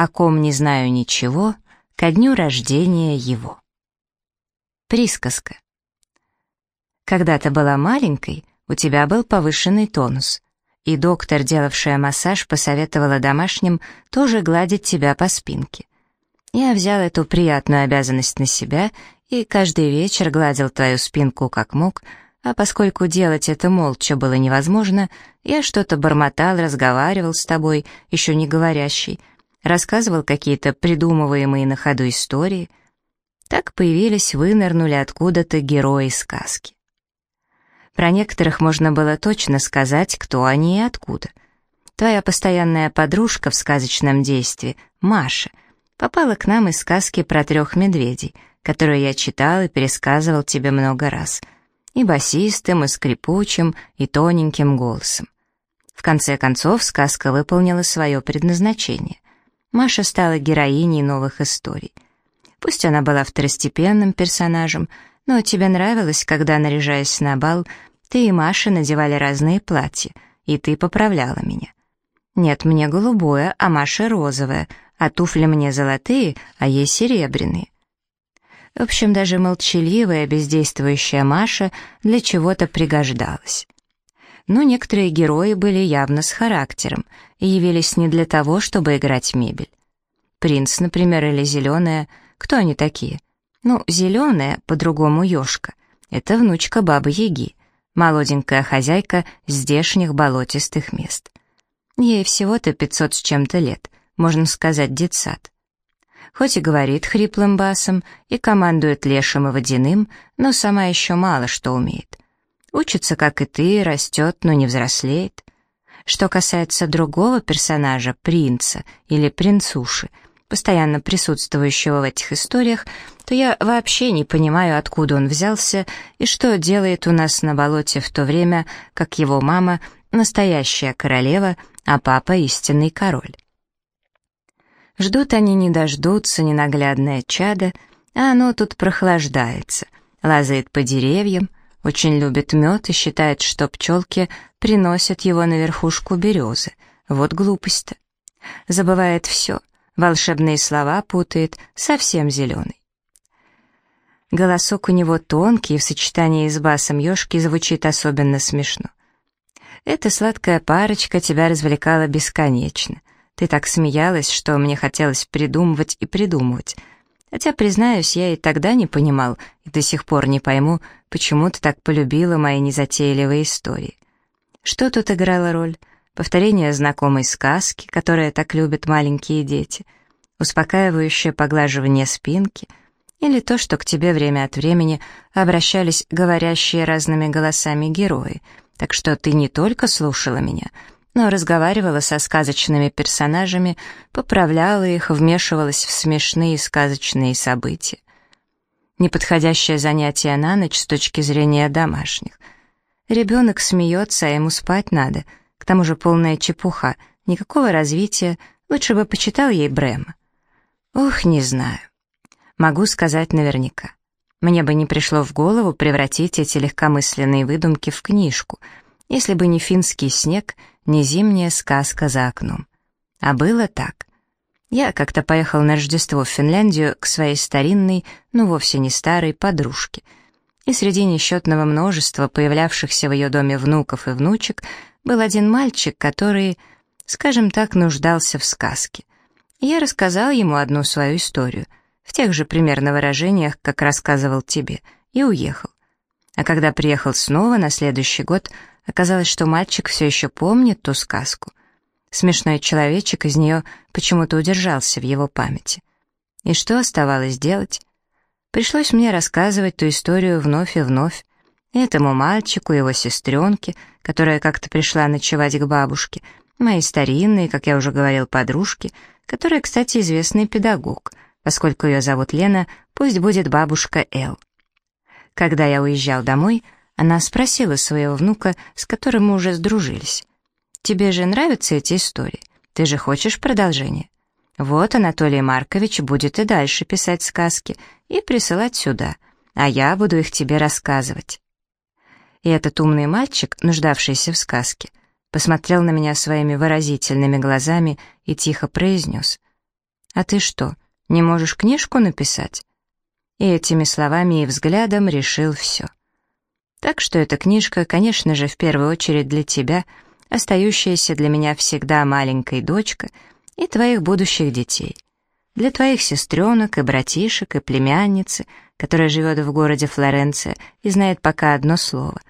о ком не знаю ничего, ко дню рождения его. Присказка. Когда ты была маленькой, у тебя был повышенный тонус, и доктор, делавшая массаж, посоветовала домашним тоже гладить тебя по спинке. Я взял эту приятную обязанность на себя и каждый вечер гладил твою спинку как мог, а поскольку делать это молча было невозможно, я что-то бормотал, разговаривал с тобой, еще не говорящий, рассказывал какие-то придумываемые на ходу истории. Так появились, вынырнули откуда-то герои сказки. Про некоторых можно было точно сказать, кто они и откуда. Твоя постоянная подружка в сказочном действии, Маша, попала к нам из сказки про трех медведей, которую я читал и пересказывал тебе много раз, и басистым, и скрипучим, и тоненьким голосом. В конце концов, сказка выполнила свое предназначение. Маша стала героиней новых историй. Пусть она была второстепенным персонажем, но тебе нравилось, когда, наряжаясь на бал, ты и Маша надевали разные платья, и ты поправляла меня. Нет, мне голубое, а Маша розовое, а туфли мне золотые, а ей серебряные. В общем, даже молчаливая, бездействующая Маша для чего-то пригождалась. Но некоторые герои были явно с характером и явились не для того, чтобы играть мебель. Принц, например, или зеленая, кто они такие? Ну, зеленая, по-другому ежка, это внучка Бабы-Яги, молоденькая хозяйка здешних болотистых мест. Ей всего-то пятьсот с чем-то лет, можно сказать, детсад. Хоть и говорит хриплым басом, и командует лешим и водяным, но сама еще мало что умеет. Учится, как и ты, растет, но не взрослеет. Что касается другого персонажа, принца или принцуши, постоянно присутствующего в этих историях, то я вообще не понимаю, откуда он взялся и что делает у нас на болоте в то время, как его мама — настоящая королева, а папа — истинный король. Ждут они не дождутся, ненаглядное чадо, а оно тут прохлаждается, лазает по деревьям, очень любит мед и считает, что пчелки приносят его на верхушку березы. Вот глупость-то. Забывает все, волшебные слова путает, совсем зеленый. Голосок у него тонкий, в сочетании с басом ёшки звучит особенно смешно. Эта сладкая парочка тебя развлекала бесконечно. Ты так смеялась, что мне хотелось придумывать и придумывать. Хотя, признаюсь, я и тогда не понимал, и до сих пор не пойму, почему ты так полюбила мои незатейливые истории. Что тут играло роль? повторение знакомой сказки, которая так любят маленькие дети, успокаивающее поглаживание спинки или то, что к тебе время от времени обращались говорящие разными голосами герои, так что ты не только слушала меня, но разговаривала со сказочными персонажами, поправляла их, вмешивалась в смешные сказочные события. Неподходящее занятие на ночь с точки зрения домашних. Ребенок смеется, а ему спать надо — к тому же полная чепуха, никакого развития, лучше бы почитал ей Брема. Ох, не знаю. Могу сказать наверняка. Мне бы не пришло в голову превратить эти легкомысленные выдумки в книжку, если бы не финский снег, не зимняя сказка за окном. А было так. Я как-то поехал на Рождество в Финляндию к своей старинной, ну вовсе не старой, подружке. И среди несчетного множества появлявшихся в ее доме внуков и внучек был один мальчик, который, скажем так, нуждался в сказке. Я рассказал ему одну свою историю, в тех же примерно выражениях, как рассказывал тебе, и уехал. А когда приехал снова на следующий год, оказалось, что мальчик все еще помнит ту сказку. Смешной человечек из нее почему-то удержался в его памяти. И что оставалось делать? Пришлось мне рассказывать ту историю вновь и вновь, Этому мальчику, его сестренке, которая как-то пришла ночевать к бабушке, моей старинной, как я уже говорил, подружке, которая, кстати, известный педагог, поскольку ее зовут Лена, пусть будет бабушка Эл. Когда я уезжал домой, она спросила своего внука, с которым мы уже сдружились. «Тебе же нравятся эти истории? Ты же хочешь продолжения?» Вот Анатолий Маркович будет и дальше писать сказки и присылать сюда, а я буду их тебе рассказывать. И этот умный мальчик, нуждавшийся в сказке, посмотрел на меня своими выразительными глазами и тихо произнес. «А ты что, не можешь книжку написать?» И этими словами и взглядом решил все. Так что эта книжка, конечно же, в первую очередь для тебя, остающаяся для меня всегда маленькой дочка и твоих будущих детей. Для твоих сестренок и братишек и племянницы, которая живет в городе Флоренция и знает пока одно слово.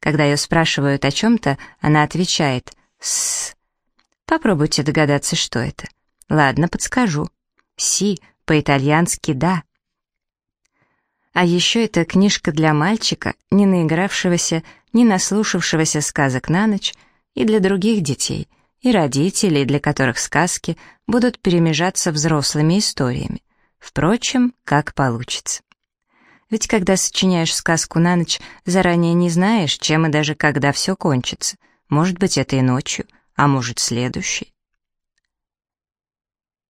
Когда ее спрашивают о чем-то, она отвечает «с». Попробуйте догадаться, что это. Ладно, подскажу. «Си» по-итальянски «да». А еще это книжка для мальчика, не наигравшегося, не наслушавшегося сказок на ночь, и для других детей, и родителей, для которых сказки будут перемежаться взрослыми историями. Впрочем, как получится. Ведь когда сочиняешь сказку на ночь, заранее не знаешь, чем и даже когда все кончится. Может быть, этой ночью, а может, следующей.